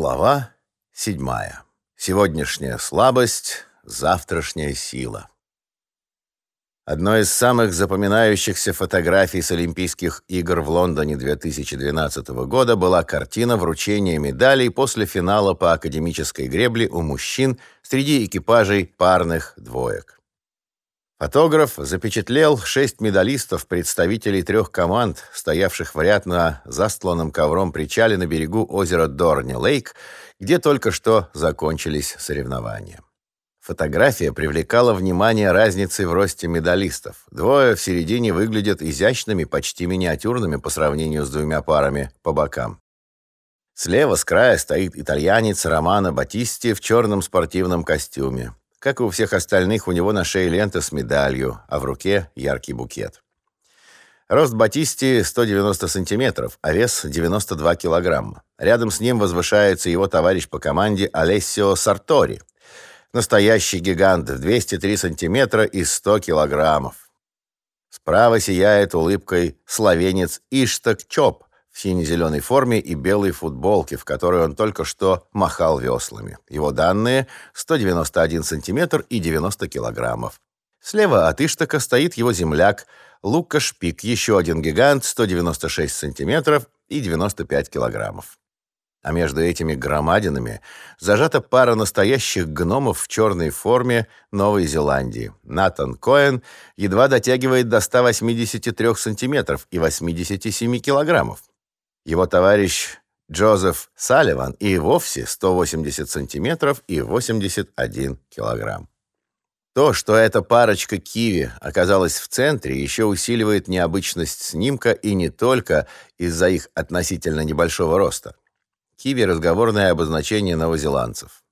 Глава седьмая. Сегодняшняя слабость, завтрашняя сила. Одной из самых запоминающихся фотографий с Олимпийских игр в Лондоне 2012 года была картина вручения медалей после финала по академической гребле у мужчин среди экипажей парных двоек. Фотограф запечатлел шесть медалистов, представителей трех команд, стоявших в ряд на застланном ковром причале на берегу озера Дорни-Лейк, где только что закончились соревнования. Фотография привлекала внимание разницей в росте медалистов. Двое в середине выглядят изящными, почти миниатюрными по сравнению с двумя парами по бокам. Слева с края стоит итальянец Романо Батисти в черном спортивном костюме. Как и у всех остальных, у него на шее лента с медалью, а в руке яркий букет. Рост Батисти 190 сантиметров, а вес 92 килограмма. Рядом с ним возвышается его товарищ по команде Алессио Сартори. Настоящий гигант в 203 сантиметра и 100 килограммов. Справа сияет улыбкой словенец Иштак Чоп, сине-зеленой форме и белой футболке, в которой он только что махал веслами. Его данные 191 сантиметр и 90 килограммов. Слева от Иштака стоит его земляк Лука Шпик, еще один гигант, 196 сантиметров и 95 килограммов. А между этими громадинами зажата пара настоящих гномов в черной форме Новой Зеландии. Натан Коэн едва дотягивает до 183 сантиметров и 87 килограммов. Его товарищ Джозеф Салливан и вовсе 180 сантиметров и 81 килограмм. То, что эта парочка киви оказалась в центре, еще усиливает необычность снимка и не только из-за их относительно небольшого роста. Киви – разговорное обозначение новозеландцев.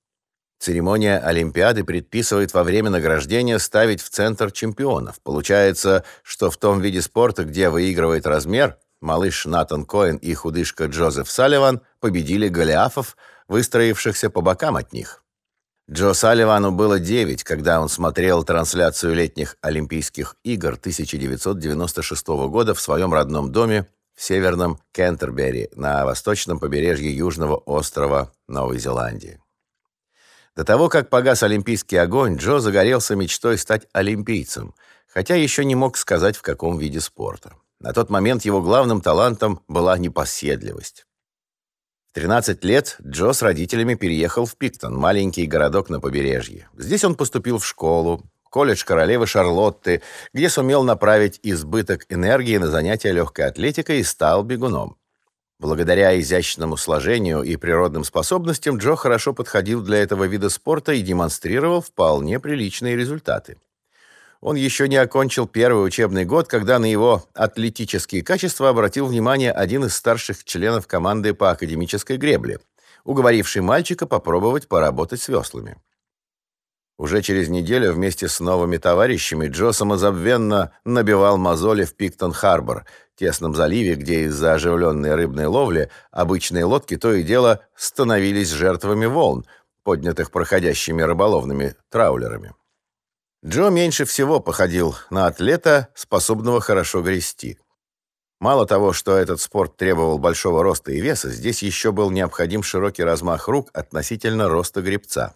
Церемония Олимпиады предписывает во время награждения ставить в центр чемпионов. Получается, что в том виде спорта, где выигрывает размер, Малыш Натан Коэн и худышка Джозеф Салливан победили голиафов, выстроившихся по бокам от них. Джо Салливану было 9, когда он смотрел трансляцию летних Олимпийских игр 1996 года в своем родном доме в северном Кентербери на восточном побережье южного острова Новой Зеландии. До того, как погас олимпийский огонь, Джо загорелся мечтой стать олимпийцем, хотя еще не мог сказать, в каком виде спорта. На тот момент его главным талантом была непоседливость. В 13 лет Джо с родителями переехал в Пиктон, маленький городок на побережье. Здесь он поступил в школу, колледж королевы Шарлотты, где сумел направить избыток энергии на занятия легкой атлетикой и стал бегуном. Благодаря изящному сложению и природным способностям Джо хорошо подходил для этого вида спорта и демонстрировал вполне приличные результаты. Он еще не окончил первый учебный год, когда на его атлетические качества обратил внимание один из старших членов команды по академической гребле, уговоривший мальчика попробовать поработать с веслами. Уже через неделю вместе с новыми товарищами Джо самозабвенно набивал мозоли в Пиктон-Харбор, тесном заливе, где из-за оживленной рыбной ловли обычные лодки то и дело становились жертвами волн, поднятых проходящими рыболовными траулерами. Джо меньше всего походил на атлета, способного хорошо грести. Мало того, что этот спорт требовал большого роста и веса, здесь еще был необходим широкий размах рук относительно роста гребца.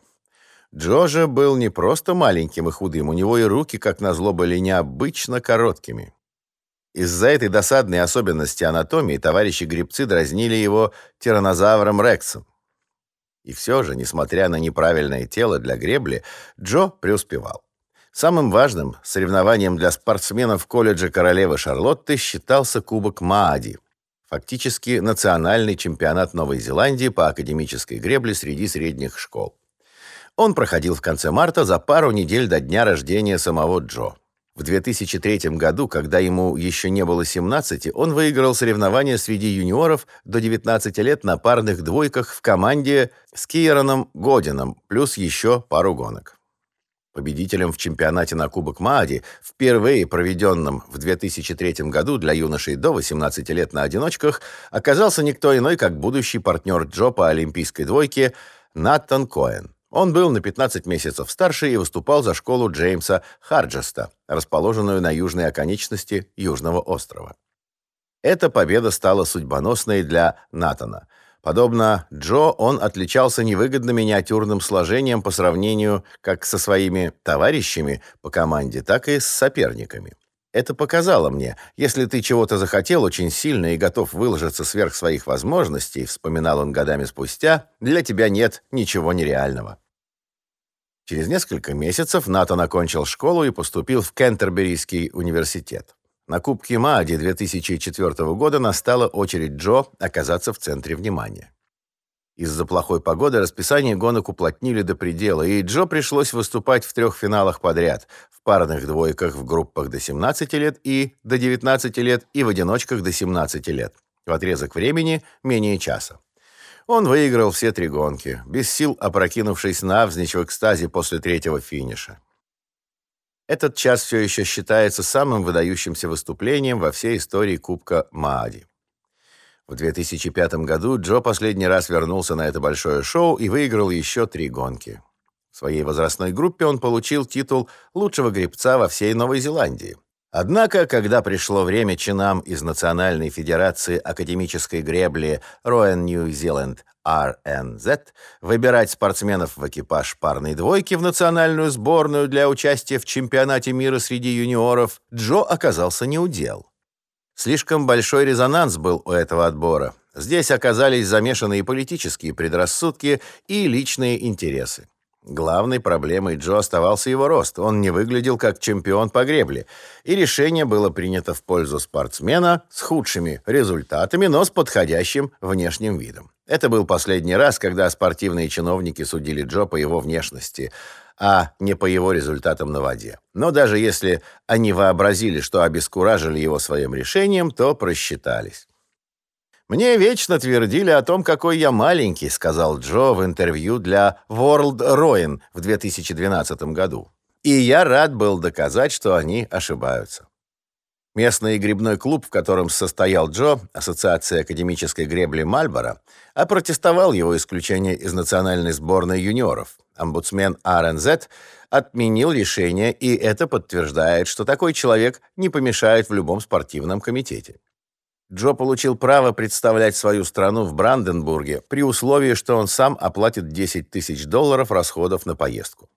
Джо же был не просто маленьким и худым, у него и руки, как назло, были необычно короткими. Из-за этой досадной особенности анатомии товарищи гребцы дразнили его тираннозавром Рексом. И все же, несмотря на неправильное тело для гребли, Джо преуспевал. Самым важным соревнованием для спортсменов колледжа королевы Шарлотты считался Кубок Маади, фактически национальный чемпионат Новой Зеландии по академической гребле среди средних школ. Он проходил в конце марта за пару недель до дня рождения самого Джо. В 2003 году, когда ему еще не было 17, он выиграл соревнования среди юниоров до 19 лет на парных двойках в команде с Киераном Годином, плюс еще пару гонок. Победителем в чемпионате на Кубок Маади, впервые проведенном в 2003 году для юношей до 18 лет на одиночках, оказался никто иной, как будущий партнер Джо по олимпийской двойке Наттан Коэн. Он был на 15 месяцев старше и выступал за школу Джеймса Харджеста, расположенную на южной оконечности Южного острова. Эта победа стала судьбоносной для Натана. Подобно Джо, он отличался невыгодно миниатюрным сложением по сравнению как со своими товарищами по команде, так и с соперниками. Это показало мне, если ты чего-то захотел очень сильно и готов выложиться сверх своих возможностей, вспоминал он годами спустя, для тебя нет ничего нереального. Через несколько месяцев Натан окончил школу и поступил в Кентерберийский университет. На Кубке Маади 2004 года настала очередь Джо оказаться в центре внимания. Из-за плохой погоды расписание гонок уплотнили до предела, и Джо пришлось выступать в трех финалах подряд, в парных двойках в группах до 17 лет и до 19 лет и в одиночках до 17 лет. В отрезок времени менее часа. Он выиграл все три гонки, без сил опрокинувшись навзничь в экстазе после третьего финиша. Этот час все еще считается самым выдающимся выступлением во всей истории Кубка Маади. В 2005 году Джо последний раз вернулся на это большое шоу и выиграл еще три гонки. В своей возрастной группе он получил титул лучшего гребца во всей Новой Зеландии. Однако, когда пришло время чинам из Национальной Федерации Академической Гребли Royal New Zealand RNZ выбирать спортсменов в экипаж парной двойки в национальную сборную для участия в чемпионате мира среди юниоров, Джо оказался неудел. Слишком большой резонанс был у этого отбора. Здесь оказались замешаны и политические предрассудки, и личные интересы. Главной проблемой Джо оставался его рост. Он не выглядел как чемпион по гребле. И решение было принято в пользу спортсмена с худшими результатами, но с подходящим внешним видом. Это был последний раз, когда спортивные чиновники судили Джо по его внешности, а не по его результатам на воде. Но даже если они вообразили, что обескуражили его своим решением, то просчитались. «Мне вечно твердили о том, какой я маленький», сказал Джо в интервью для World Rowing в 2012 году. И я рад был доказать, что они ошибаются. Местный грибной клуб, в котором состоял Джо, Ассоциация академической гребли Мальборо, опротестовал его исключение из национальной сборной юниоров. Омбудсмен РНЗ отменил решение, и это подтверждает, что такой человек не помешает в любом спортивном комитете. Джо получил право представлять свою страну в Бранденбурге при условии, что он сам оплатит 10 тысяч долларов расходов на поездку.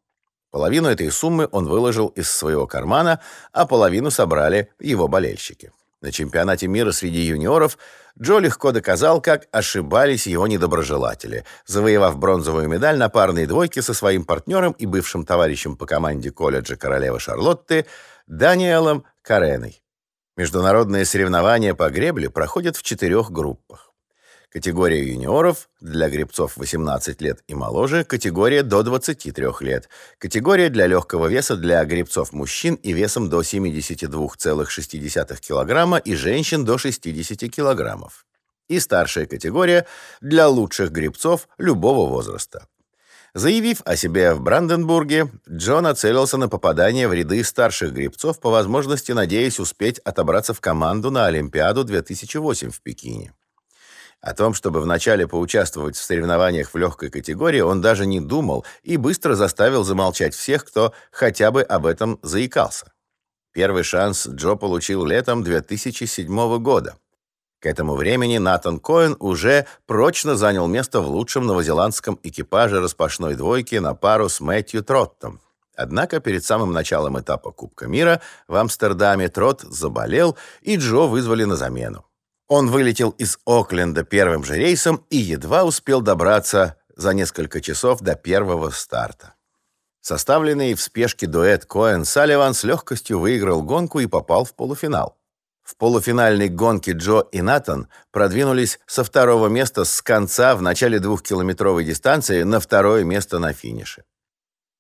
Половину этой суммы он выложил из своего кармана, а половину собрали его болельщики. На чемпионате мира среди юниоров Джо легко доказал, как ошибались его недоброжелатели, завоевав бронзовую медаль на парной двойке со своим партнером и бывшим товарищем по команде колледжа королевы Шарлотты Даниэлом Кареной. Международные соревнования по гребле проходят в четырех группах. Категория юниоров для гребцов 18 лет и моложе, категория до 23 лет, категория для легкого веса для гребцов мужчин и весом до 72,6 кг и женщин до 60 кг. И старшая категория для лучших гребцов любого возраста. Заявив о себе в Бранденбурге, Джон нацелился на попадание в ряды старших гребцов, по возможности надеясь успеть отобраться в команду на Олимпиаду 2008 в Пекине. О том, чтобы вначале поучаствовать в соревнованиях в легкой категории, он даже не думал и быстро заставил замолчать всех, кто хотя бы об этом заикался. Первый шанс Джо получил летом 2007 года. К этому времени Натан Коэн уже прочно занял место в лучшем новозеландском экипаже распашной двойки на пару с Мэтью Троттом. Однако перед самым началом этапа Кубка мира в Амстердаме Тротт заболел, и Джо вызвали на замену. Он вылетел из Окленда первым же рейсом и едва успел добраться за несколько часов до первого старта. Составленный в спешке дуэт Коэн-Салливан с легкостью выиграл гонку и попал в полуфинал. В полуфинальной гонке Джо и Натан продвинулись со второго места с конца в начале двухкилометровой дистанции на второе место на финише.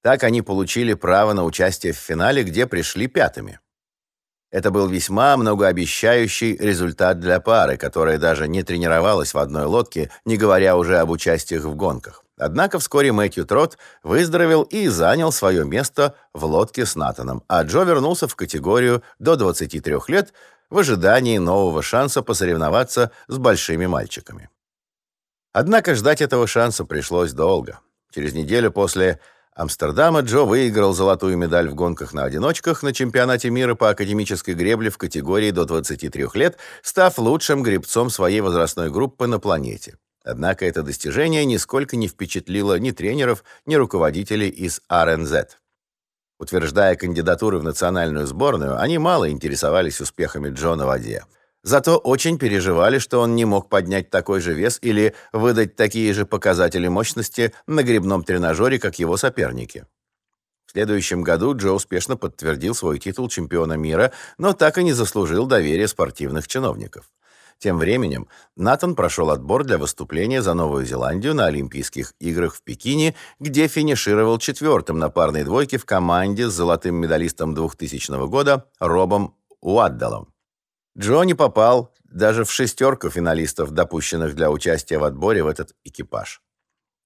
Так они получили право на участие в финале, где пришли пятыми. Это был весьма многообещающий результат для пары, которая даже не тренировалась в одной лодке, не говоря уже об участиях в гонках. Однако вскоре Мэтью Трот выздоровел и занял свое место в лодке с Натаном, а Джо вернулся в категорию до 23 лет, в ожидании нового шанса посоревноваться с большими мальчиками. Однако ждать этого шанса пришлось долго. Через неделю после Амстердама Джо выиграл золотую медаль в гонках на одиночках на чемпионате мира по академической гребле в категории до 23 лет, став лучшим гребцом своей возрастной группы на планете. Однако это достижение нисколько не впечатлило ни тренеров, ни руководителей из РНЗ. Утверждая кандидатуры в национальную сборную, они мало интересовались успехами Джона в воде. Зато очень переживали, что он не мог поднять такой же вес или выдать такие же показатели мощности на гребном тренажере, как его соперники. В следующем году Джо успешно подтвердил свой титул чемпиона мира, но так и не заслужил доверия спортивных чиновников. Тем временем Натан прошел отбор для выступления за Новую Зеландию на Олимпийских играх в Пекине, где финишировал четвертым на парной двойке в команде с золотым медалистом 2000 года Робом Уаддалом. Джо попал даже в шестерку финалистов, допущенных для участия в отборе в этот экипаж.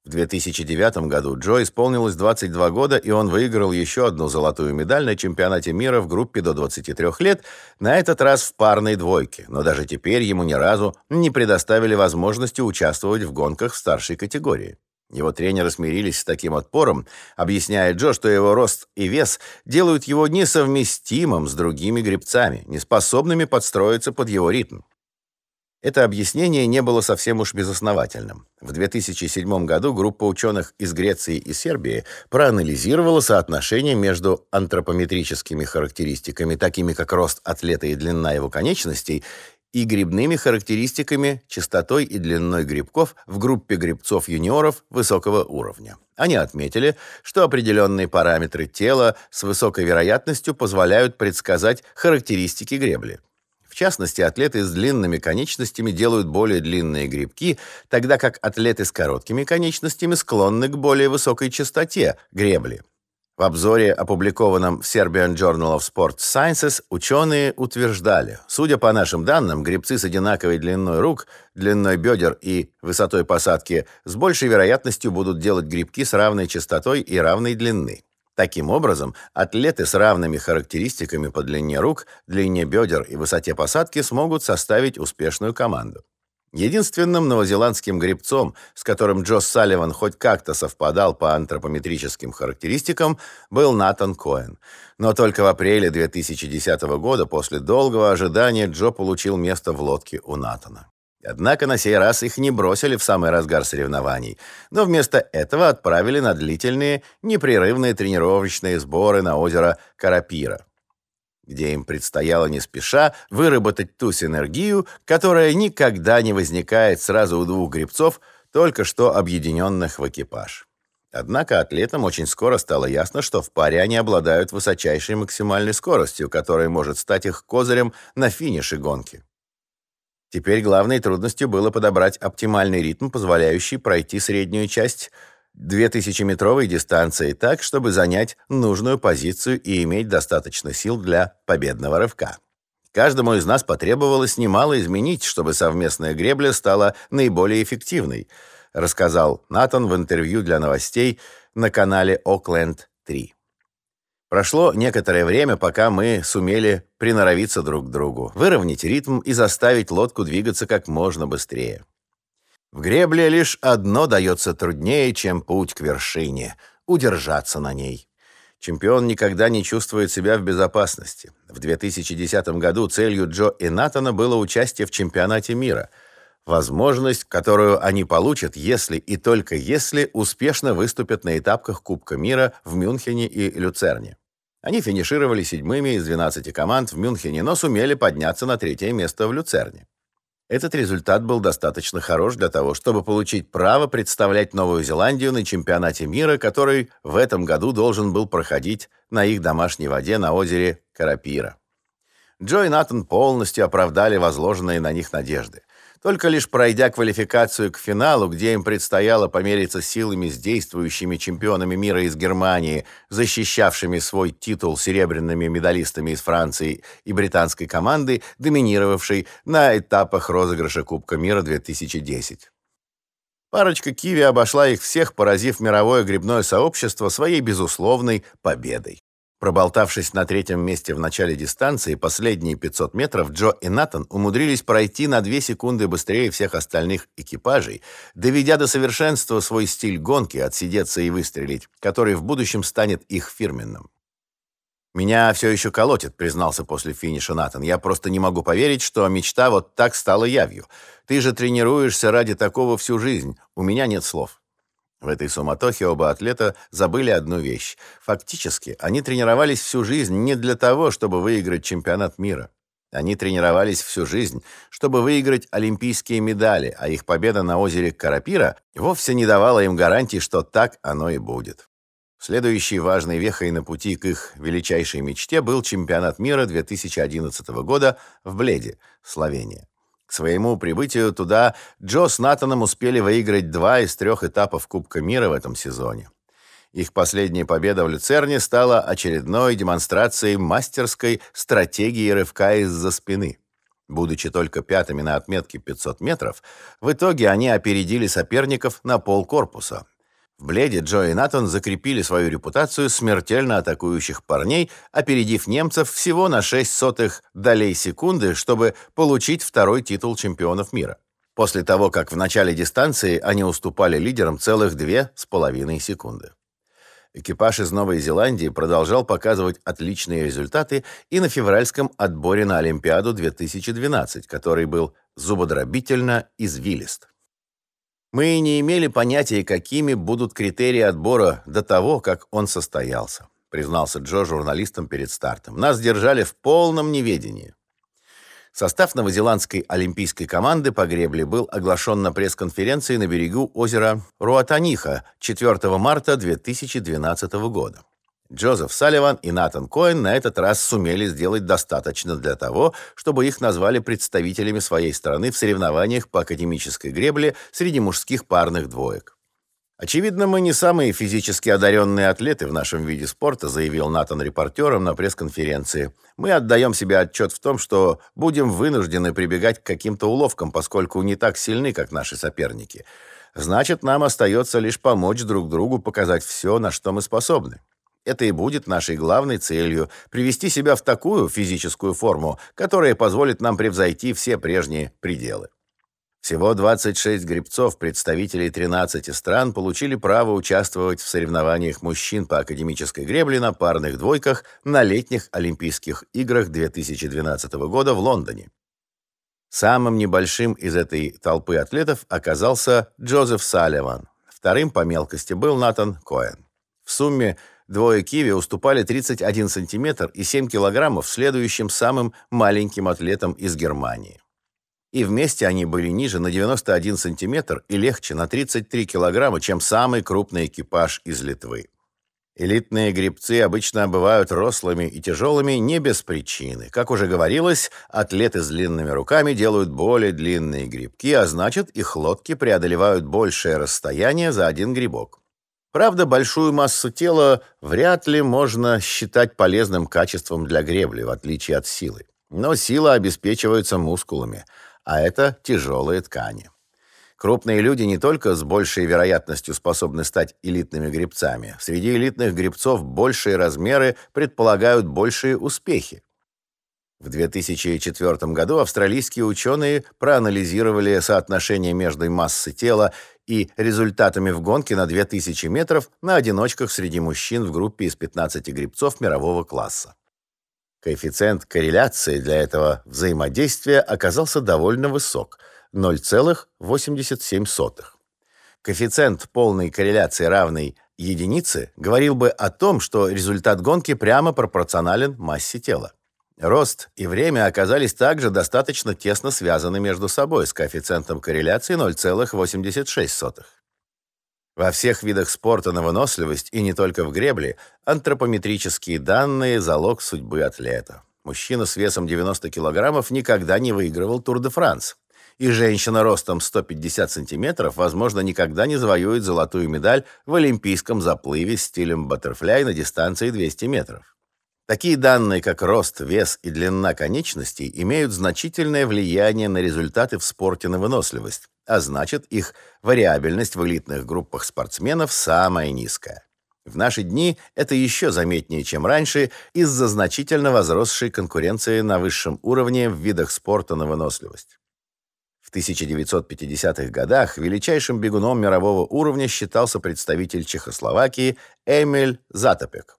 В 2009 году Джо исполнилось 22 года, и он выиграл еще одну золотую медаль на чемпионате мира в группе до 23 лет, на этот раз в парной двойке, но даже теперь ему ни разу не предоставили возможности участвовать в гонках в старшей категории. Его тренеры смирились с таким отпором, объясняя Джо, что его рост и вес делают его несовместимым с другими гребцами, неспособными подстроиться под его ритм. Это объяснение не было совсем уж безосновательным. В 2007 году группа ученых из Греции и Сербии проанализировала соотношение между антропометрическими характеристиками, такими как рост атлета и длина его конечностей, и грибными характеристиками, частотой и длиной грибков в группе грибцов-юниоров высокого уровня. Они отметили, что определенные параметры тела с высокой вероятностью позволяют предсказать характеристики гребли. Частности, атлеты с длинными конечностями делают более длинные грибки, тогда как атлеты с короткими конечностями склонны к более высокой частоте гребли. В обзоре, опубликованном в Serbian Journal of Sports Sciences, ученые утверждали, судя по нашим данным, гребцы с одинаковой длиной рук, длиной бедер и высотой посадки с большей вероятностью будут делать грибки с равной частотой и равной длины. Таким образом, атлеты с равными характеристиками по длине рук, длине бедер и высоте посадки смогут составить успешную команду. Единственным новозеландским гребцом, с которым Джо Салливан хоть как-то совпадал по антропометрическим характеристикам, был Натан Коэн. Но только в апреле 2010 года, после долгого ожидания, Джо получил место в лодке у Натана. Однако на сей раз их не бросили в самый разгар соревнований, но вместо этого отправили на длительные, непрерывные тренировочные сборы на озеро Карапира где им предстояло не спеша выработать ту синергию, которая никогда не возникает сразу у двух гребцов, только что объединенных в экипаж. Однако атлетам очень скоро стало ясно, что в паре они обладают высочайшей максимальной скоростью, которая может стать их козырем на финише гонки. Теперь главной трудностью было подобрать оптимальный ритм, позволяющий пройти среднюю часть 2000-метровой дистанции так, чтобы занять нужную позицию и иметь достаточно сил для победного рывка. Каждому из нас потребовалось немало изменить, чтобы совместная гребля стала наиболее эффективной, рассказал Натан в интервью для новостей на канале Окленд-3. Прошло некоторое время, пока мы сумели приноровиться друг к другу, выровнять ритм и заставить лодку двигаться как можно быстрее. В гребле лишь одно дается труднее, чем путь к вершине — удержаться на ней. Чемпион никогда не чувствует себя в безопасности. В 2010 году целью Джо и Натана было участие в чемпионате мира. Возможность, которую они получат, если и только если успешно выступят на этапках Кубка мира в Мюнхене и Люцерне. Они финишировали седьмыми из 12 команд в Мюнхене, но сумели подняться на третье место в Люцерне. Этот результат был достаточно хорош для того, чтобы получить право представлять Новую Зеландию на чемпионате мира, который в этом году должен был проходить на их домашней воде на озере Карапира. Джо и Натан полностью оправдали возложенные на них надежды. Только лишь пройдя квалификацию к финалу, где им предстояло помериться силами с действующими чемпионами мира из Германии, защищавшими свой титул серебряными медалистами из Франции и британской команды, доминировавшей на этапах розыгрыша Кубка мира 2010. Парочка Киви обошла их всех, поразив мировое грибное сообщество своей безусловной победой. Проболтавшись на третьем месте в начале дистанции, последние 500 метров Джо и Натан умудрились пройти на 2 секунды быстрее всех остальных экипажей, доведя до совершенства свой стиль гонки, отсидеться и выстрелить, который в будущем станет их фирменным. «Меня все еще колотит», — признался после финиша Натан. «Я просто не могу поверить, что мечта вот так стала явью. Ты же тренируешься ради такого всю жизнь. У меня нет слов». В этой суматохе оба атлета забыли одну вещь. Фактически, они тренировались всю жизнь не для того, чтобы выиграть чемпионат мира. Они тренировались всю жизнь, чтобы выиграть олимпийские медали, а их победа на озере Карапира вовсе не давала им гарантий, что так оно и будет. Следующей важной вехой на пути к их величайшей мечте был чемпионат мира 2011 года в Бледе, Словения. К своему прибытию туда Джо с Натаном успели выиграть два из трех этапов Кубка мира в этом сезоне. Их последняя победа в Люцерне стала очередной демонстрацией мастерской стратегии рывка из-за спины. Будучи только пятыми на отметке 500 метров, в итоге они опередили соперников на полкорпуса, в Бледе Джо и Натан закрепили свою репутацию смертельно атакующих парней, опередив немцев всего на 6 сотых долей секунды, чтобы получить второй титул чемпионов мира. После того, как в начале дистанции они уступали лидерам целых две с половиной секунды. Экипаж из Новой Зеландии продолжал показывать отличные результаты и на февральском отборе на Олимпиаду 2012, который был зубодробительно извилист. Мы не имели понятия, какими будут критерии отбора до того, как он состоялся, признался Джо журналистам перед стартом. Нас держали в полном неведении. Состав новозеландской олимпийской команды по гребле был оглашен на пресс-конференции на берегу озера Руатаниха 4 марта 2012 года. Джозеф Салливан и Натан Коэн на этот раз сумели сделать достаточно для того, чтобы их назвали представителями своей страны в соревнованиях по академической гребле среди мужских парных двоек. «Очевидно, мы не самые физически одаренные атлеты в нашем виде спорта», заявил Натан репортерам на пресс-конференции. «Мы отдаем себе отчет в том, что будем вынуждены прибегать к каким-то уловкам, поскольку не так сильны, как наши соперники. Значит, нам остается лишь помочь друг другу показать все, на что мы способны». Это и будет нашей главной целью – привести себя в такую физическую форму, которая позволит нам превзойти все прежние пределы. Всего 26 гребцов, представителей 13 стран, получили право участвовать в соревнованиях мужчин по академической гребле на парных двойках на летних Олимпийских играх 2012 года в Лондоне. Самым небольшим из этой толпы атлетов оказался Джозеф Салливан. Вторым по мелкости был Натан Коэн. В сумме Двое киви уступали 31 сантиметр и 7 килограммов следующим самым маленьким атлетам из Германии. И вместе они были ниже на 91 сантиметр и легче на 33 килограмма, чем самый крупный экипаж из Литвы. Элитные гребцы обычно бывают рослыми и тяжелыми не без причины. Как уже говорилось, атлеты с длинными руками делают более длинные грибки, а значит, их лодки преодолевают большее расстояние за один грибок. Правда, большую массу тела вряд ли можно считать полезным качеством для гребли, в отличие от силы. Но сила обеспечивается мускулами, а это тяжелые ткани. Крупные люди не только с большей вероятностью способны стать элитными гребцами. Среди элитных гребцов большие размеры предполагают большие успехи. В 2004 году австралийские ученые проанализировали соотношение между массой тела и результатами в гонке на 2000 метров на одиночках среди мужчин в группе из 15 гребцов мирового класса. Коэффициент корреляции для этого взаимодействия оказался довольно высок – 0,87. Коэффициент полной корреляции равный единице говорил бы о том, что результат гонки прямо пропорционален массе тела. Рост и время оказались также достаточно тесно связаны между собой с коэффициентом корреляции 0,86. Во всех видах спорта на выносливость и не только в гребле антропометрические данные – залог судьбы атлета. Мужчина с весом 90 килограммов никогда не выигрывал Тур-де-Франс. И женщина ростом 150 сантиметров, возможно, никогда не завоюет золотую медаль в олимпийском заплыве стилем баттерфляй на дистанции 200 метров. Такие данные, как рост, вес и длина конечностей, имеют значительное влияние на результаты в спорте на выносливость, а значит, их вариабельность в элитных группах спортсменов самая низкая. В наши дни это еще заметнее, чем раньше, из-за значительно возросшей конкуренции на высшем уровне в видах спорта на выносливость. В 1950-х годах величайшим бегуном мирового уровня считался представитель Чехословакии Эмиль Затопек.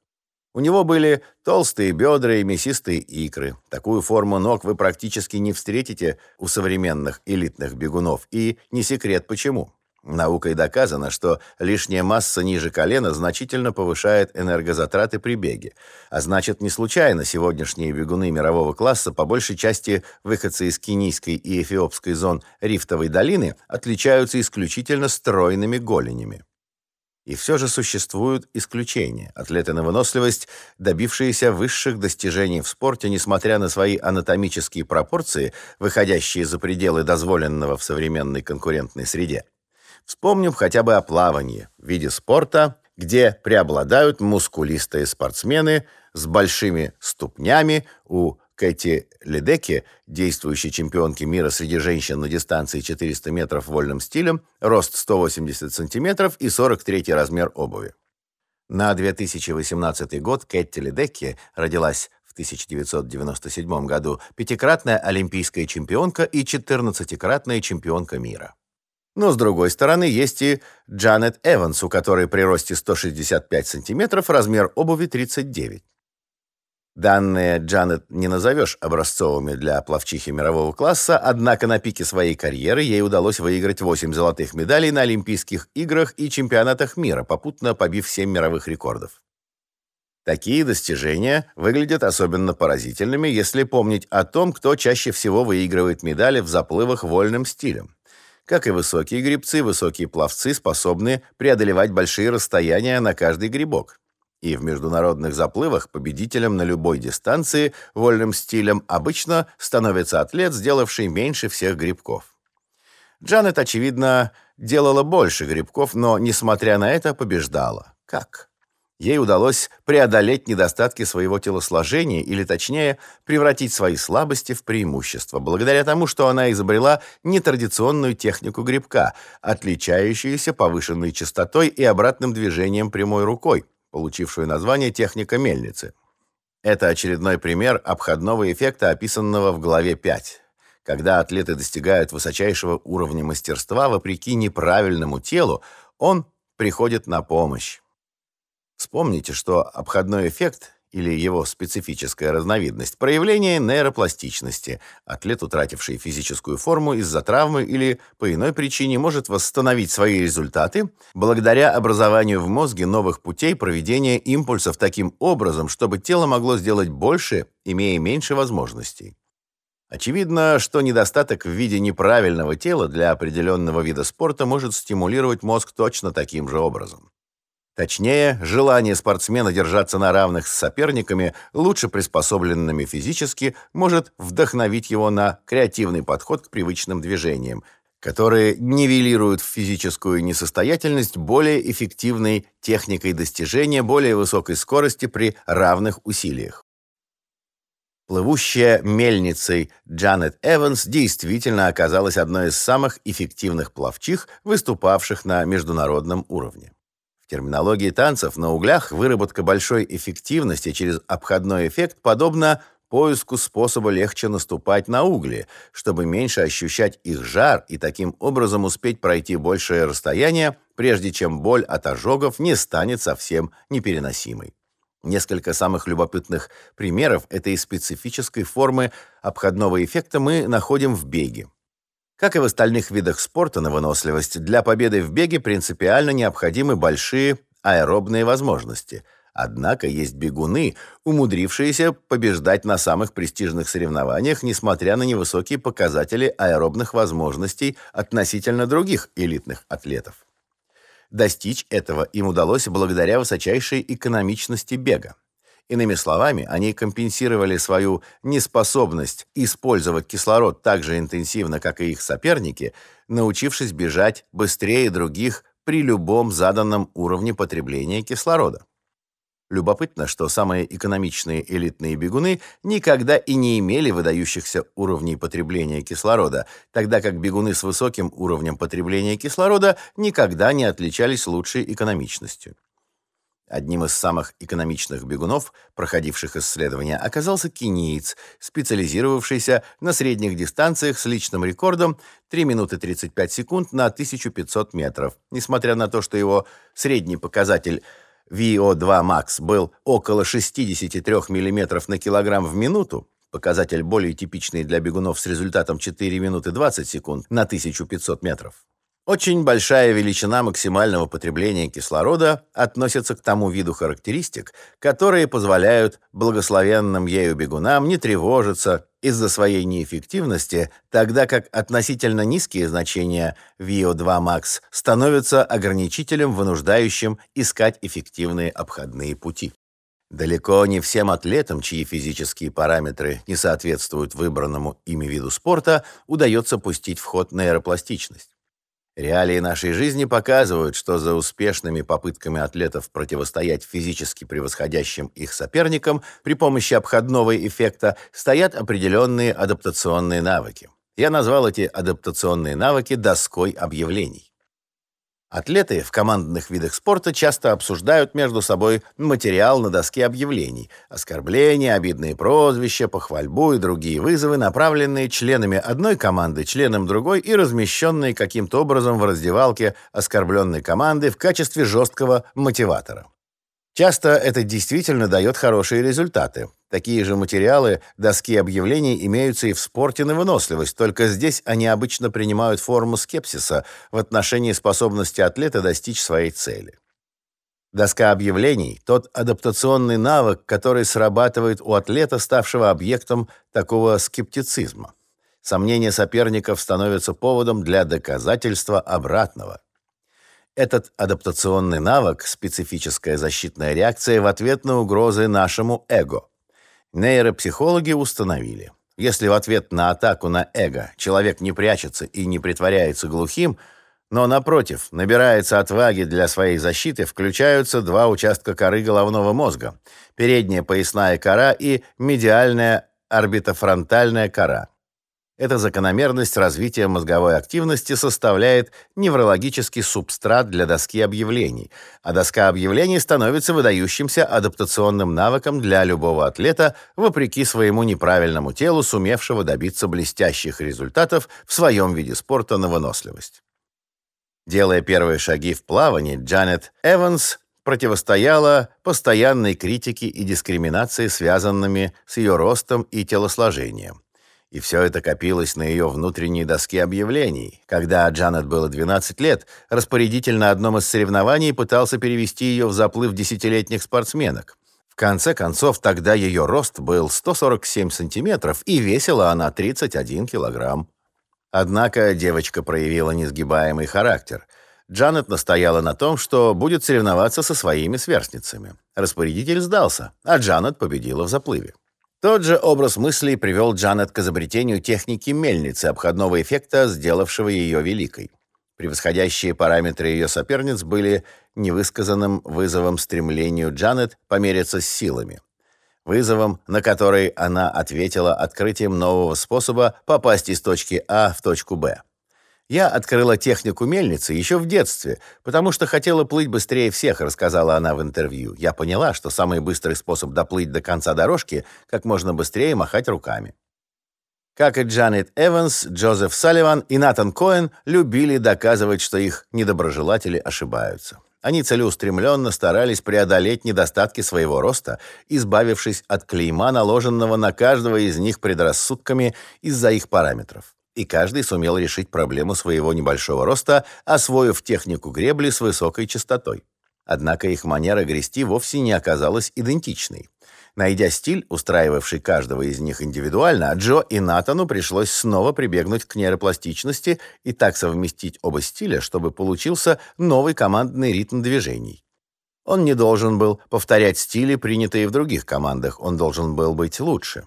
У него были толстые бедра и мясистые икры. Такую форму ног вы практически не встретите у современных элитных бегунов, и не секрет почему. Наукой доказано, что лишняя масса ниже колена значительно повышает энергозатраты при беге. А значит, не случайно сегодняшние бегуны мирового класса, по большей части выходцы из кенийской и эфиопской зон рифтовой долины, отличаются исключительно стройными голенями. И все же существуют исключения. Атлеты на выносливость, добившиеся высших достижений в спорте, несмотря на свои анатомические пропорции, выходящие за пределы дозволенного в современной конкурентной среде. Вспомним хотя бы о плавании, виде спорта, где преобладают мускулистые спортсмены с большими ступнями, у Кэти Ледеки, действующей чемпионки мира среди женщин на дистанции 400 метров вольным стилем, рост 180 сантиметров и 43 размер обуви. На 2018 год Кэти Ледеки родилась в 1997 году, пятикратная олимпийская чемпионка и 14-кратная чемпионка мира. Но, с другой стороны, есть и Джанет Эванс, у которой при росте 165 сантиметров размер обуви 39. Данные Джанет не назовешь образцовыми для пловчихи мирового класса, однако на пике своей карьеры ей удалось выиграть 8 золотых медалей на Олимпийских играх и чемпионатах мира, попутно побив 7 мировых рекордов. Такие достижения выглядят особенно поразительными, если помнить о том, кто чаще всего выигрывает медали в заплывах вольным стилем. Как и высокие гребцы, высокие пловцы способны преодолевать большие расстояния на каждый грибок. И в международных заплывах победителем на любой дистанции вольным стилем обычно становится атлет, сделавший меньше всех грибков. Джанет, очевидно, делала больше грибков, но, несмотря на это, побеждала. Как? Ей удалось преодолеть недостатки своего телосложения, или точнее, превратить свои слабости в преимущество, благодаря тому, что она изобрела нетрадиционную технику грибка, отличающуюся повышенной частотой и обратным движением прямой рукой, получившую название техника мельницы. Это очередной пример обходного эффекта, описанного в главе 5. Когда атлеты достигают высочайшего уровня мастерства вопреки неправильному телу, он приходит на помощь. Вспомните, что обходной эффект или его специфическая разновидность, проявление нейропластичности. Атлет, утративший физическую форму из-за травмы или по иной причине, может восстановить свои результаты благодаря образованию в мозге новых путей проведения импульсов таким образом, чтобы тело могло сделать больше, имея меньше возможностей. Очевидно, что недостаток в виде неправильного тела для определенного вида спорта может стимулировать мозг точно таким же образом. Точнее, желание спортсмена держаться на равных с соперниками, лучше приспособленными физически, может вдохновить его на креативный подход к привычным движениям, которые нивелируют физическую несостоятельность более эффективной техникой достижения более высокой скорости при равных усилиях. Плывущая мельницей Джанет Эванс действительно оказалась одной из самых эффективных пловчих, выступавших на международном уровне терминологии танцев на углях выработка большой эффективности через обходной эффект подобна поиску способа легче наступать на угли, чтобы меньше ощущать их жар и таким образом успеть пройти большее расстояние, прежде чем боль от ожогов не станет совсем непереносимой. Несколько самых любопытных примеров этой специфической формы обходного эффекта мы находим в беге. Как и в остальных видах спорта на выносливость, для победы в беге принципиально необходимы большие аэробные возможности. Однако есть бегуны, умудрившиеся побеждать на самых престижных соревнованиях, несмотря на невысокие показатели аэробных возможностей относительно других элитных атлетов. Достичь этого им удалось благодаря высочайшей экономичности бега. Иными словами, они компенсировали свою неспособность использовать кислород так же интенсивно, как и их соперники, научившись бежать быстрее других при любом заданном уровне потребления кислорода. Любопытно, что самые экономичные элитные бегуны никогда и не имели выдающихся уровней потребления кислорода, тогда как бегуны с высоким уровнем потребления кислорода никогда не отличались лучшей экономичностью. Одним из самых экономичных бегунов, проходивших исследования, оказался кениец, специализировавшийся на средних дистанциях с личным рекордом 3 минуты 35 секунд на 1500 метров. Несмотря на то, что его средний показатель VO2 Max был около 63 мм на килограмм в минуту, показатель более типичный для бегунов с результатом 4 минуты 20 секунд на 1500 метров, очень большая величина максимального потребления кислорода относится к тому виду характеристик, которые позволяют благословенным ею бегунам не тревожиться из-за своей неэффективности, тогда как относительно низкие значения VO2 max становятся ограничителем, вынуждающим искать эффективные обходные пути. Далеко не всем атлетам, чьи физические параметры не соответствуют выбранному ими виду спорта, удается пустить в ход нейропластичность. Реалии нашей жизни показывают, что за успешными попытками атлетов противостоять физически превосходящим их соперникам при помощи обходного эффекта стоят определенные адаптационные навыки. Я назвал эти адаптационные навыки доской объявлений. Атлеты в командных видах спорта часто обсуждают между собой материал на доске объявлений. Оскорбления, обидные прозвища, похвальбу и другие вызовы, направленные членами одной команды членам другой и размещенные каким-то образом в раздевалке оскорбленной команды в качестве жесткого мотиватора. Часто это действительно дает хорошие результаты. Такие же материалы, доски объявлений имеются и в спорте на выносливость, только здесь они обычно принимают форму скепсиса в отношении способности атлета достичь своей цели. Доска объявлений – тот адаптационный навык, который срабатывает у атлета, ставшего объектом такого скептицизма. Сомнения соперников становятся поводом для доказательства обратного – этот адаптационный навык – специфическая защитная реакция в ответ на угрозы нашему эго. Нейропсихологи установили, если в ответ на атаку на эго человек не прячется и не притворяется глухим, но, напротив, набирается отваги для своей защиты, включаются два участка коры головного мозга – передняя поясная кора и медиальная орбитофронтальная кора – эта закономерность развития мозговой активности составляет неврологический субстрат для доски объявлений, а доска объявлений становится выдающимся адаптационным навыком для любого атлета, вопреки своему неправильному телу, сумевшего добиться блестящих результатов в своем виде спорта на выносливость. Делая первые шаги в плавании, Джанет Эванс противостояла постоянной критике и дискриминации, связанными с ее ростом и телосложением. И все это копилось на ее внутренней доске объявлений. Когда Джанет было 12 лет, распорядитель на одном из соревнований пытался перевести ее в заплыв десятилетних спортсменок. В конце концов, тогда ее рост был 147 сантиметров, и весила она 31 килограмм. Однако девочка проявила несгибаемый характер. Джанет настояла на том, что будет соревноваться со своими сверстницами. Распорядитель сдался, а Джанет победила в заплыве. Тот же образ мыслей привел Джанет к изобретению техники мельницы обходного эффекта, сделавшего ее великой. Превосходящие параметры ее соперниц были невысказанным вызовом стремлению Джанет помериться с силами. Вызовом, на который она ответила открытием нового способа попасть из точки А в точку Б. Я открыла технику мельницы еще в детстве, потому что хотела плыть быстрее всех, рассказала она в интервью. Я поняла, что самый быстрый способ доплыть до конца дорожки как можно быстрее махать руками. Как и Джанет Эванс, Джозеф Салливан и Натан Коэн любили доказывать, что их недоброжелатели ошибаются. Они целеустремленно старались преодолеть недостатки своего роста, избавившись от клейма, наложенного на каждого из них предрассудками из-за их параметров и каждый сумел решить проблему своего небольшого роста, освоив технику гребли с высокой частотой. Однако их манера грести вовсе не оказалась идентичной. Найдя стиль, устраивавший каждого из них индивидуально, Джо и Натану пришлось снова прибегнуть к нейропластичности и так совместить оба стиля, чтобы получился новый командный ритм движений. Он не должен был повторять стили, принятые в других командах, он должен был быть лучше.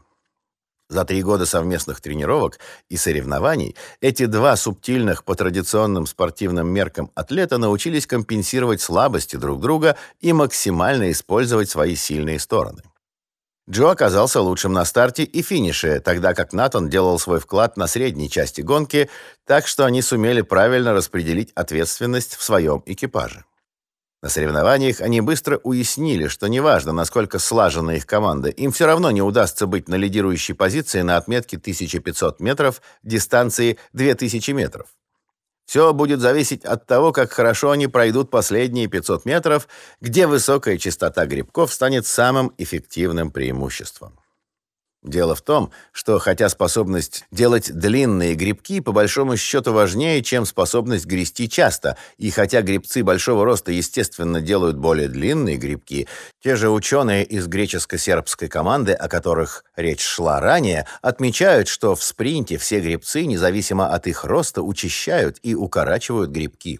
За три года совместных тренировок и соревнований эти два субтильных по традиционным спортивным меркам атлета научились компенсировать слабости друг друга и максимально использовать свои сильные стороны. Джо оказался лучшим на старте и финише, тогда как Натан делал свой вклад на средней части гонки, так что они сумели правильно распределить ответственность в своем экипаже. На соревнованиях они быстро уяснили, что неважно, насколько слажена их команда, им все равно не удастся быть на лидирующей позиции на отметке 1500 метров дистанции 2000 метров. Все будет зависеть от того, как хорошо они пройдут последние 500 метров, где высокая частота грибков станет самым эффективным преимуществом. Дело в том, что хотя способность делать длинные грибки по большому счету важнее, чем способность грести часто, и хотя грибцы большого роста естественно делают более длинные грибки, те же ученые из греческо-сербской команды, о которых речь шла ранее, отмечают, что в спринте все грибцы, независимо от их роста, учащают и укорачивают грибки.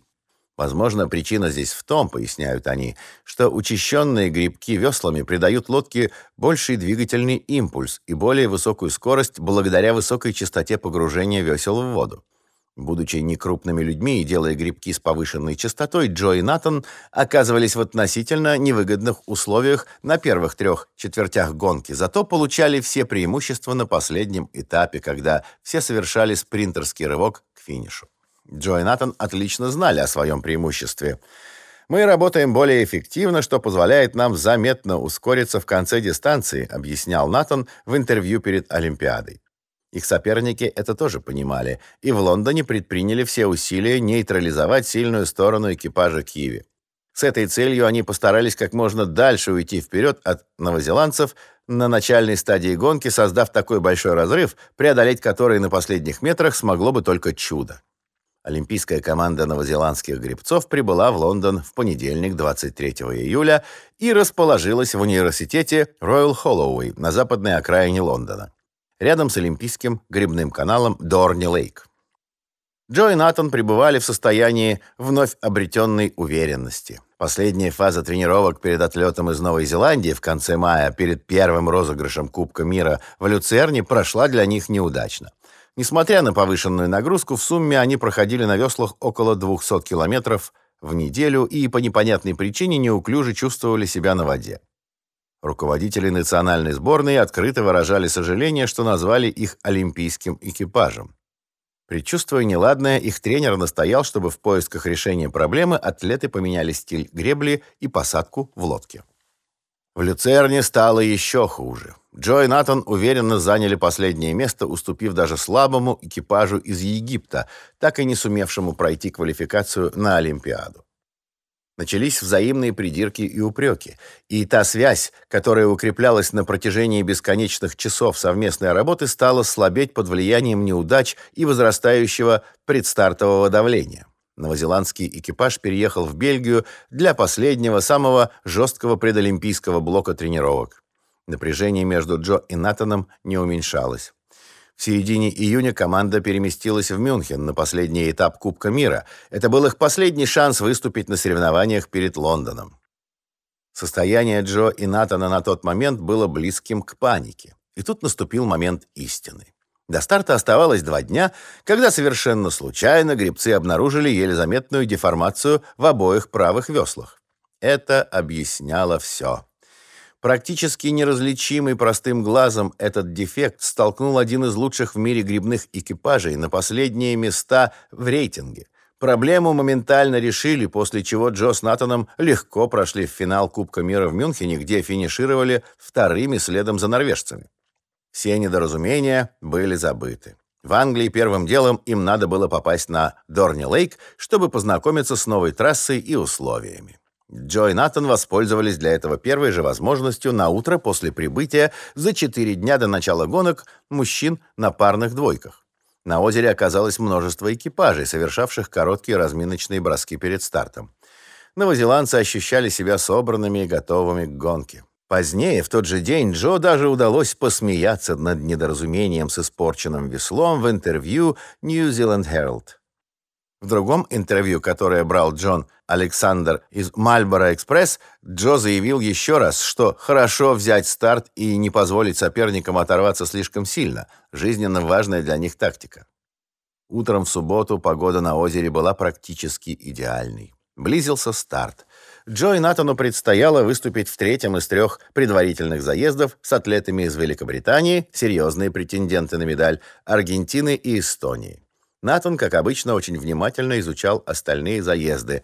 Возможно, причина здесь в том, поясняют они, что учащенные грибки веслами придают лодке больший двигательный импульс и более высокую скорость благодаря высокой частоте погружения весел в воду. Будучи некрупными людьми и делая грибки с повышенной частотой, Джо и Натан оказывались в относительно невыгодных условиях на первых трех четвертях гонки, зато получали все преимущества на последнем этапе, когда все совершали спринтерский рывок к финишу. Джо и Натан отлично знали о своем преимуществе. Мы работаем более эффективно, что позволяет нам заметно ускориться в конце дистанции, объяснял Натан в интервью перед Олимпиадой. Их соперники это тоже понимали, и в Лондоне предприняли все усилия нейтрализовать сильную сторону экипажа Киви. С этой целью они постарались как можно дальше уйти вперед от новозеландцев на начальной стадии гонки, создав такой большой разрыв, преодолеть который на последних метрах смогло бы только чудо. Олимпийская команда новозеландских гребцов прибыла в Лондон в понедельник, 23 июля, и расположилась в университете Royal Holloway на западной окраине Лондона, рядом с Олимпийским гребным каналом Дорни-Лейк. Джо и Натан пребывали в состоянии вновь обретенной уверенности. Последняя фаза тренировок перед отлетом из Новой Зеландии в конце мая перед первым розыгрышем Кубка мира в Люцерне прошла для них неудачно. Несмотря на повышенную нагрузку, в сумме они проходили на веслах около 200 километров в неделю и по непонятной причине неуклюже чувствовали себя на воде. Руководители национальной сборной открыто выражали сожаление, что назвали их олимпийским экипажем. Предчувствуя неладное, их тренер настоял, чтобы в поисках решения проблемы атлеты поменяли стиль гребли и посадку в лодке. В Люцерне стало еще хуже. Джо и Натан уверенно заняли последнее место, уступив даже слабому экипажу из Египта, так и не сумевшему пройти квалификацию на Олимпиаду. Начались взаимные придирки и упреки, и та связь, которая укреплялась на протяжении бесконечных часов совместной работы, стала слабеть под влиянием неудач и возрастающего предстартового давления. Новозеландский экипаж переехал в Бельгию для последнего, самого жесткого предолимпийского блока тренировок. Напряжение между Джо и Натаном не уменьшалось. В середине июня команда переместилась в Мюнхен на последний этап Кубка мира. Это был их последний шанс выступить на соревнованиях перед Лондоном. Состояние Джо и Натана на тот момент было близким к панике. И тут наступил момент истины. До старта оставалось два дня, когда совершенно случайно гребцы обнаружили еле заметную деформацию в обоих правых веслах. Это объясняло все. Практически неразличимый простым глазом этот дефект столкнул один из лучших в мире грибных экипажей на последние места в рейтинге. Проблему моментально решили, после чего Джо с Натаном легко прошли в финал Кубка мира в Мюнхене, где финишировали вторыми следом за норвежцами. Все недоразумения были забыты. В Англии первым делом им надо было попасть на Дорни-Лейк, чтобы познакомиться с новой трассой и условиями. Джо и Натан воспользовались для этого первой же возможностью на утро после прибытия за четыре дня до начала гонок мужчин на парных двойках. На озере оказалось множество экипажей, совершавших короткие разминочные броски перед стартом. Новозеландцы ощущали себя собранными и готовыми к гонке. Позднее, в тот же день, Джо даже удалось посмеяться над недоразумением с испорченным веслом в интервью New Zealand Herald. В другом интервью, которое брал Джон Александр из Мальборо Экспресс, Джо заявил еще раз, что хорошо взять старт и не позволить соперникам оторваться слишком сильно, жизненно важная для них тактика. Утром в субботу погода на озере была практически идеальной. Близился старт. Джо и Натану предстояло выступить в третьем из трех предварительных заездов с атлетами из Великобритании, серьезные претенденты на медаль, Аргентины и Эстонии. Натан, как обычно, очень внимательно изучал остальные заезды,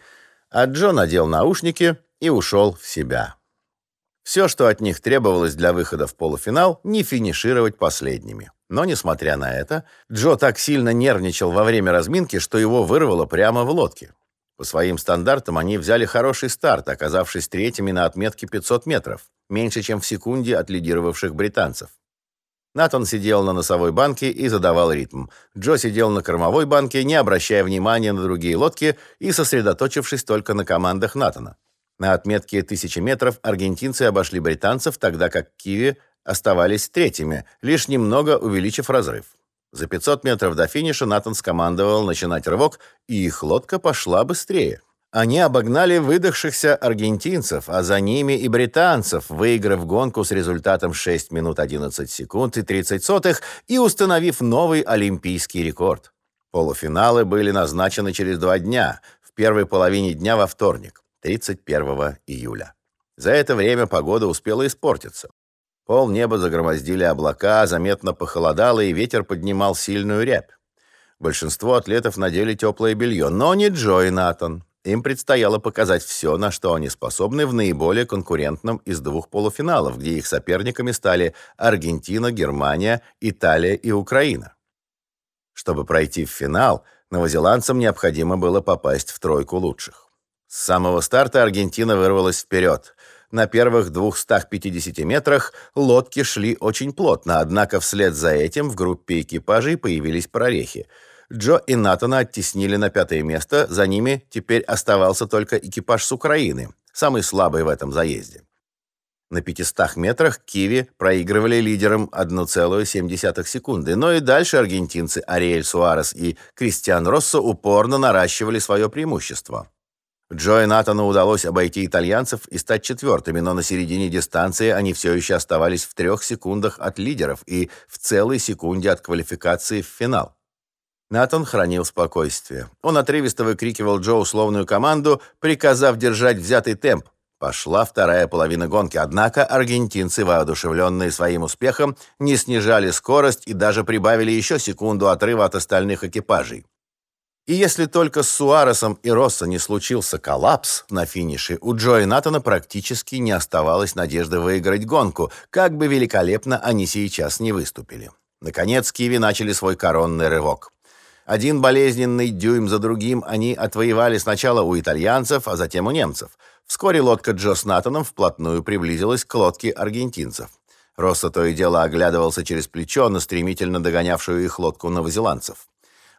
а Джо надел наушники и ушел в себя. Все, что от них требовалось для выхода в полуфинал, не финишировать последними. Но, несмотря на это, Джо так сильно нервничал во время разминки, что его вырвало прямо в лодке. По своим стандартам они взяли хороший старт, оказавшись третьими на отметке 500 метров, меньше, чем в секунде от лидировавших британцев. Натан сидел на носовой банке и задавал ритм. Джо сидел на кормовой банке, не обращая внимания на другие лодки и сосредоточившись только на командах Натана. На отметке 1000 метров аргентинцы обошли британцев, тогда как Киви оставались третьими, лишь немного увеличив разрыв. За 500 метров до финиша Натан скомандовал начинать рывок, и их лодка пошла быстрее. Они обогнали выдохшихся аргентинцев, а за ними и британцев, выиграв гонку с результатом 6 минут 11 секунд и 30 сотых и установив новый олимпийский рекорд. Полуфиналы были назначены через два дня, в первой половине дня во вторник, 31 июля. За это время погода успела испортиться. Пол неба загромоздили облака, заметно похолодало, и ветер поднимал сильную рябь. Большинство атлетов надели теплое белье, но не Джо и Натан. Им предстояло показать все, на что они способны в наиболее конкурентном из двух полуфиналов, где их соперниками стали Аргентина, Германия, Италия и Украина. Чтобы пройти в финал, новозеландцам необходимо было попасть в тройку лучших. С самого старта Аргентина вырвалась вперед. На первых 250 метрах лодки шли очень плотно, однако вслед за этим в группе экипажей появились прорехи. Джо и Натана оттеснили на пятое место, за ними теперь оставался только экипаж с Украины, самый слабый в этом заезде. На 500 метрах Киви проигрывали лидерам 1,7 секунды, но и дальше аргентинцы Ариэль Суарес и Кристиан Россо упорно наращивали свое преимущество. Джо и Натану удалось обойти итальянцев и стать четвертыми, но на середине дистанции они все еще оставались в трех секундах от лидеров и в целой секунде от квалификации в финал. Натан хранил спокойствие. Он отрывисто выкрикивал Джо условную команду, приказав держать взятый темп. Пошла вторая половина гонки, однако аргентинцы, воодушевленные своим успехом, не снижали скорость и даже прибавили еще секунду отрыва от остальных экипажей. И если только с Суаресом и Россо не случился коллапс на финише, у Джо и Натана практически не оставалось надежды выиграть гонку, как бы великолепно они сейчас не выступили. Наконец, Киви начали свой коронный рывок. Один болезненный дюйм за другим они отвоевали сначала у итальянцев, а затем у немцев. Вскоре лодка Джо с Натаном вплотную приблизилась к лодке аргентинцев. Россо то и дело оглядывался через плечо на стремительно догонявшую их лодку новозеландцев.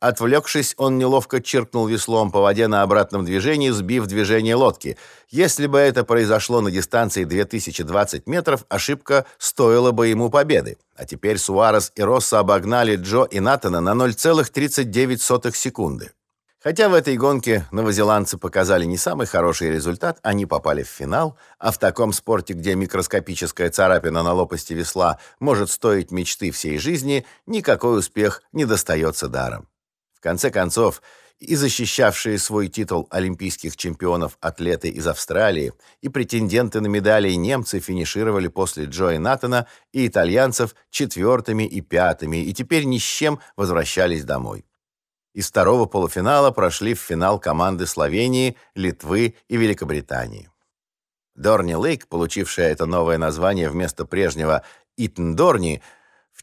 Отвлекшись, он неловко чиркнул веслом по воде на обратном движении, сбив движение лодки. Если бы это произошло на дистанции 2020 метров, ошибка стоила бы ему победы. А теперь Суарес и Росса обогнали Джо и Натана на 0,39 секунды. Хотя в этой гонке новозеландцы показали не самый хороший результат, они попали в финал, а в таком спорте, где микроскопическая царапина на лопасти весла может стоить мечты всей жизни, никакой успех не достается даром. В конце концов, и защищавшие свой титул олимпийских чемпионов атлеты из Австралии, и претенденты на медали немцы финишировали после Джои Натана и итальянцев четвертыми и пятыми, и теперь ни с чем возвращались домой. Из второго полуфинала прошли в финал команды Словении, Литвы и Великобритании. Дорни Лейк, получившая это новое название вместо прежнего Итн-Дорни, в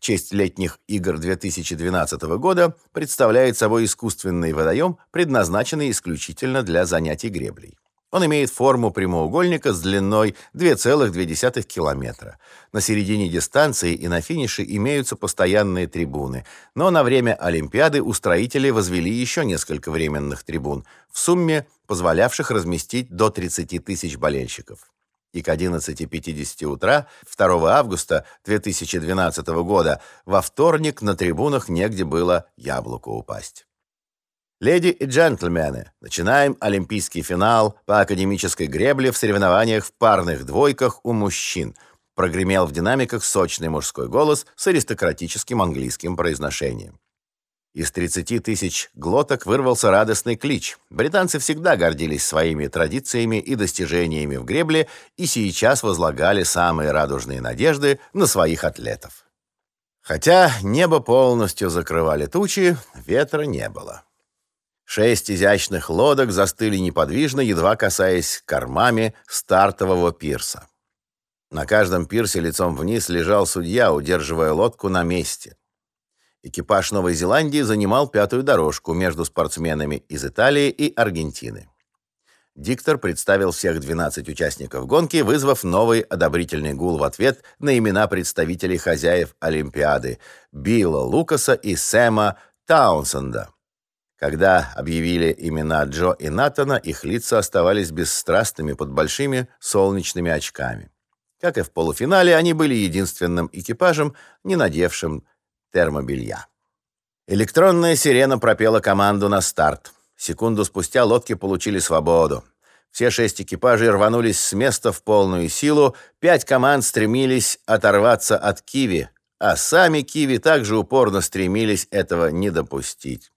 честь летних игр 2012 года представляет собой искусственный водоем, предназначенный исключительно для занятий греблей. Он имеет форму прямоугольника с длиной 2,2 километра. На середине дистанции и на финише имеются постоянные трибуны, но на время Олимпиады устроители возвели еще несколько временных трибун, в сумме позволявших разместить до 30 тысяч болельщиков и к 11.50 утра 2 августа 2012 года во вторник на трибунах негде было яблоку упасть. Леди и джентльмены, начинаем олимпийский финал по академической гребле в соревнованиях в парных двойках у мужчин. Прогремел в динамиках сочный мужской голос с аристократическим английским произношением. Из 30 тысяч глоток вырвался радостный клич. Британцы всегда гордились своими традициями и достижениями в гребле и сейчас возлагали самые радужные надежды на своих атлетов. Хотя небо полностью закрывали тучи, ветра не было. Шесть изящных лодок застыли неподвижно, едва касаясь кормами стартового пирса. На каждом пирсе лицом вниз лежал судья, удерживая лодку на месте. Экипаж Новой Зеландии занимал пятую дорожку между спортсменами из Италии и Аргентины. Диктор представил всех 12 участников гонки, вызвав новый одобрительный гул в ответ на имена представителей хозяев Олимпиады Билла Лукаса и Сэма Таунсенда. Когда объявили имена Джо и Натана, их лица оставались бесстрастными под большими солнечными очками. Как и в полуфинале, они были единственным экипажем, не надевшим термобелья. Электронная сирена пропела команду на старт. Секунду спустя лодки получили свободу. Все шесть экипажей рванулись с места в полную силу, пять команд стремились оторваться от Киви, а сами Киви также упорно стремились этого не допустить.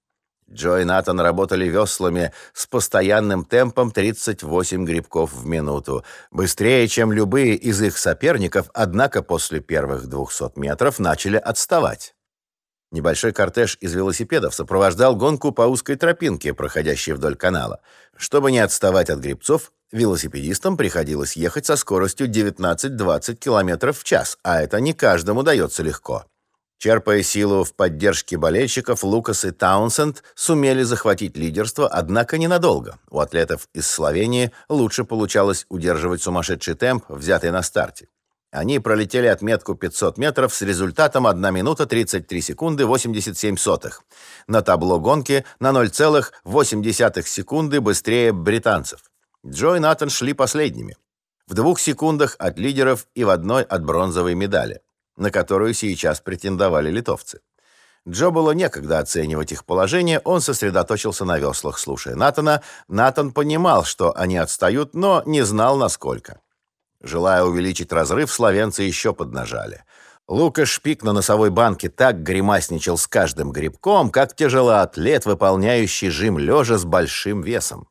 Джо и Натан работали веслами с постоянным темпом 38 грибков в минуту. Быстрее, чем любые из их соперников, однако после первых 200 метров начали отставать. Небольшой кортеж из велосипедов сопровождал гонку по узкой тропинке, проходящей вдоль канала. Чтобы не отставать от гребцов, велосипедистам приходилось ехать со скоростью 19-20 км в час, а это не каждому дается легко. Черпая силу в поддержке болельщиков, Лукас и Таунсенд сумели захватить лидерство, однако ненадолго. У атлетов из Словении лучше получалось удерживать сумасшедший темп, взятый на старте. Они пролетели отметку 500 метров с результатом 1 минута 33 секунды 87 сотых. На табло гонки на 0,8 секунды быстрее британцев. Джо и Натан шли последними. В двух секундах от лидеров и в одной от бронзовой медали, на которую сейчас претендовали литовцы. Джо было некогда оценивать их положение, он сосредоточился на веслах, слушая Натана. Натан понимал, что они отстают, но не знал, насколько. Желая увеличить разрыв, словенцы еще поднажали. Лука Шпик на носовой банке так гримасничал с каждым грибком, как тяжелоатлет, выполняющий жим лежа с большим весом.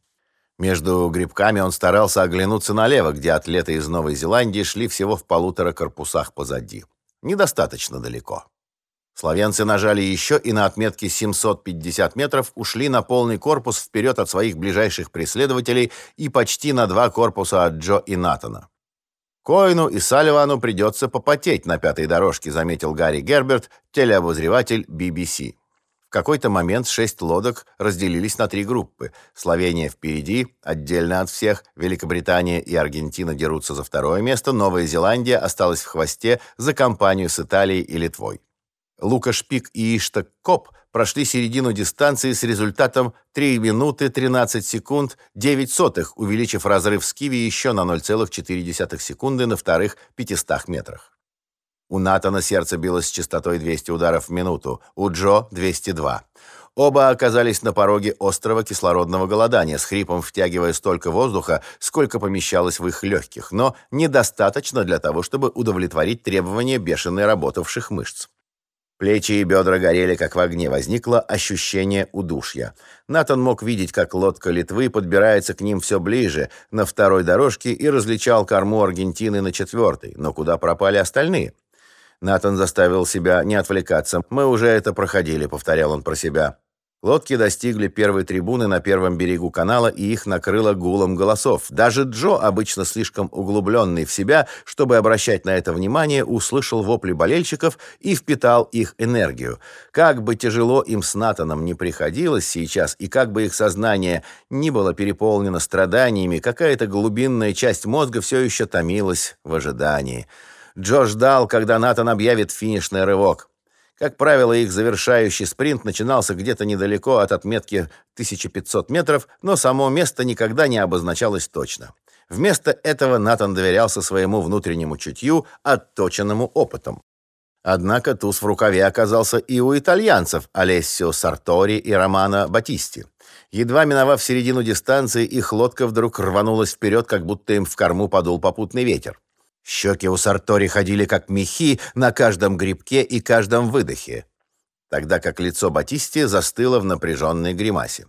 Между грибками он старался оглянуться налево, где атлеты из Новой Зеландии шли всего в полутора корпусах позади. Недостаточно далеко. Словенцы нажали еще и на отметке 750 метров ушли на полный корпус вперед от своих ближайших преследователей и почти на два корпуса от Джо и Натана. Коину и Салливану придется попотеть на пятой дорожке, заметил Гарри Герберт, телеобозреватель BBC. В какой-то момент шесть лодок разделились на три группы. Словения впереди, отдельно от всех, Великобритания и Аргентина дерутся за второе место, Новая Зеландия осталась в хвосте за компанию с Италией и Литвой. Лука Шпик и Ишта Коп прошли середину дистанции с результатом 3 минуты 13 секунд 9 сотых, увеличив разрыв с Киви еще на 0,4 секунды на вторых 500 метрах. У Натана сердце билось с частотой 200 ударов в минуту, у Джо 202. Оба оказались на пороге острого кислородного голодания, с хрипом втягивая столько воздуха, сколько помещалось в их легких, но недостаточно для того, чтобы удовлетворить требования бешено работавших мышц. Плечи и бедра горели, как в огне. Возникло ощущение удушья. Натан мог видеть, как лодка Литвы подбирается к ним все ближе, на второй дорожке, и различал корму Аргентины на четвертой. Но куда пропали остальные? Натан заставил себя не отвлекаться. «Мы уже это проходили», — повторял он про себя. Лодки достигли первой трибуны на первом берегу канала, и их накрыло гулом голосов. Даже Джо, обычно слишком углубленный в себя, чтобы обращать на это внимание, услышал вопли болельщиков и впитал их энергию. Как бы тяжело им с Натаном не приходилось сейчас, и как бы их сознание не было переполнено страданиями, какая-то глубинная часть мозга все еще томилась в ожидании. Джо ждал, когда Натан объявит финишный рывок. Как правило, их завершающий спринт начинался где-то недалеко от отметки 1500 метров, но само место никогда не обозначалось точно. Вместо этого Натан доверялся своему внутреннему чутью, отточенному опытом. Однако туз в рукаве оказался и у итальянцев Алессио Сартори и Романо Батисти. Едва миновав середину дистанции, их лодка вдруг рванулась вперед, как будто им в корму подул попутный ветер. Щеки у Сартори ходили как мехи на каждом грибке и каждом выдохе, тогда как лицо Батисти застыло в напряженной гримасе.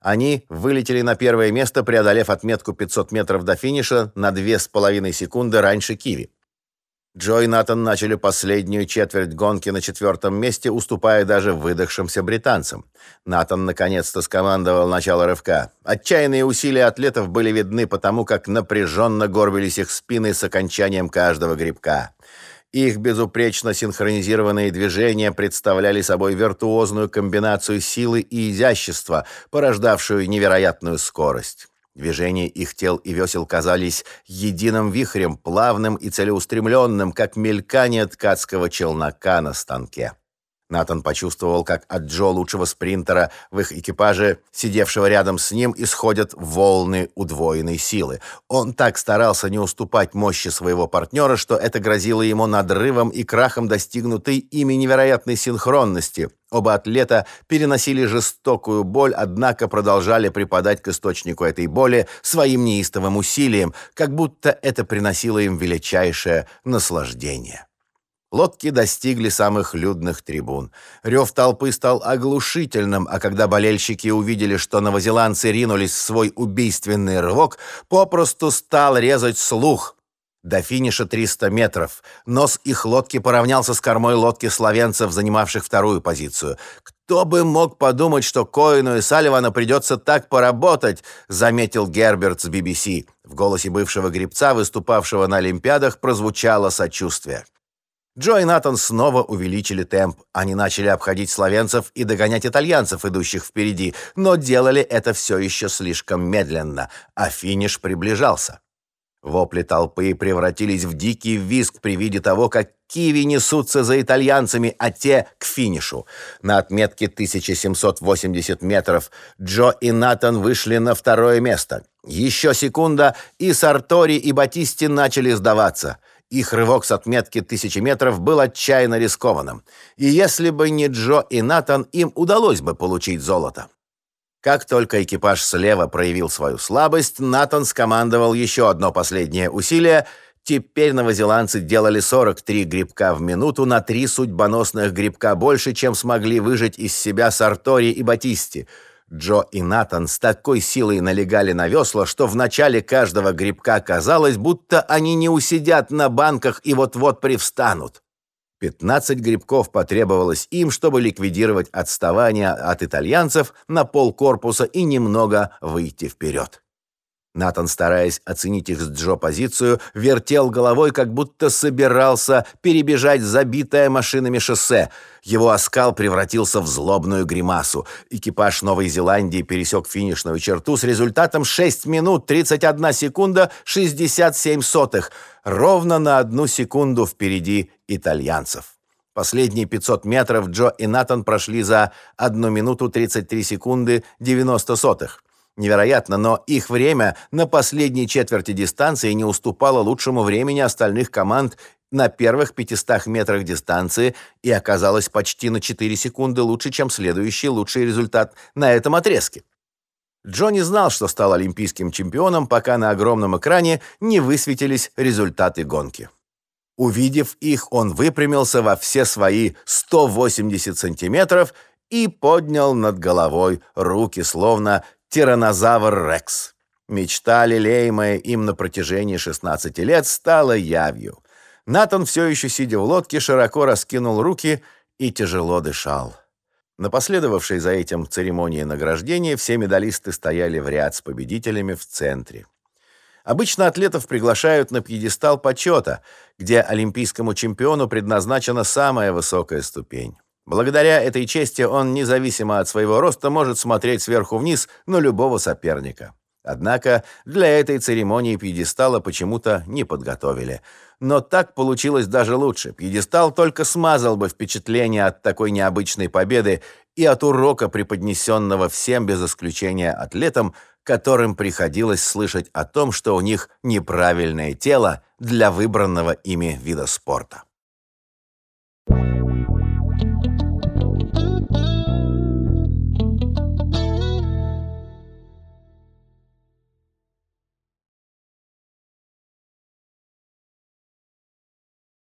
Они вылетели на первое место, преодолев отметку 500 метров до финиша на 2,5 секунды раньше Киви. Джо и Натан начали последнюю четверть гонки на четвертом месте, уступая даже выдохшимся британцам. Натан наконец-то скомандовал начало рывка. Отчаянные усилия атлетов были видны потому, как напряженно горбились их спины с окончанием каждого грибка. Их безупречно синхронизированные движения представляли собой виртуозную комбинацию силы и изящества, порождавшую невероятную скорость. Движения их тел и весел казались единым вихрем, плавным и целеустремленным, как мелькание ткацкого челнока на станке. Натан почувствовал, как от Джо, лучшего спринтера в их экипаже, сидевшего рядом с ним, исходят волны удвоенной силы. Он так старался не уступать мощи своего партнера, что это грозило ему надрывом и крахом достигнутой ими невероятной синхронности. Оба атлета переносили жестокую боль, однако продолжали припадать к источнику этой боли своим неистовым усилием, как будто это приносило им величайшее наслаждение. Лодки достигли самых людных трибун. Рев толпы стал оглушительным, а когда болельщики увидели, что новозеландцы ринулись в свой убийственный рывок, попросту стал резать слух. До финиша 300 метров. Нос их лодки поравнялся с кормой лодки словенцев, занимавших вторую позицию. «Кто бы мог подумать, что Коину и Салливану придется так поработать», заметил Герберт с BBC. В голосе бывшего гребца, выступавшего на Олимпиадах, прозвучало сочувствие. Джо и Натан снова увеличили темп. Они начали обходить словенцев и догонять итальянцев, идущих впереди, но делали это все еще слишком медленно, а финиш приближался. Вопли толпы превратились в дикий визг при виде того, как киви несутся за итальянцами, а те к финишу. На отметке 1780 метров Джо и Натан вышли на второе место. Еще секунда, и Сартори и Батисти начали сдаваться. Их рывок с отметки тысячи метров был отчаянно рискованным. И если бы не Джо и Натан, им удалось бы получить золото. Как только экипаж слева проявил свою слабость, Натан скомандовал еще одно последнее усилие. Теперь новозеландцы делали 43 грибка в минуту на три судьбоносных грибка больше, чем смогли выжать из себя Сартори и Батисти – Джо и Натан с такой силой налегали на весла, что в начале каждого грибка казалось, будто они не усидят на банках и вот-вот привстанут. 15 грибков потребовалось им, чтобы ликвидировать отставание от итальянцев на полкорпуса и немного выйти вперед. Натан, стараясь оценить их с Джо позицию, вертел головой, как будто собирался перебежать забитое машинами шоссе. Его оскал превратился в злобную гримасу. Экипаж Новой Зеландии пересек финишную черту с результатом 6 минут 31 секунда 67 сотых, ровно на одну секунду впереди итальянцев. Последние 500 метров Джо и Натан прошли за 1 минуту 33 секунды 90 сотых. Невероятно, но их время на последней четверти дистанции не уступало лучшему времени остальных команд на первых 500 метрах дистанции и оказалось почти на 4 секунды лучше, чем следующий лучший результат на этом отрезке. Джонни знал, что стал олимпийским чемпионом, пока на огромном экране не высветились результаты гонки. Увидев их, он выпрямился во все свои 180 сантиметров и поднял над головой руки, словно тиранозавр Рекс. Мечта, лелеемая им на протяжении 16 лет, стала явью. Натан, все еще сидя в лодке, широко раскинул руки и тяжело дышал. На последовавшей за этим церемонии награждения все медалисты стояли в ряд с победителями в центре. Обычно атлетов приглашают на пьедестал почета, где олимпийскому чемпиону предназначена самая высокая ступень. Благодаря этой чести он, независимо от своего роста, может смотреть сверху вниз на любого соперника. Однако для этой церемонии пьедестала почему-то не подготовили. Но так получилось даже лучше. Пьедестал только смазал бы впечатление от такой необычной победы и от урока, преподнесенного всем без исключения атлетам, которым приходилось слышать о том, что у них неправильное тело для выбранного ими вида спорта.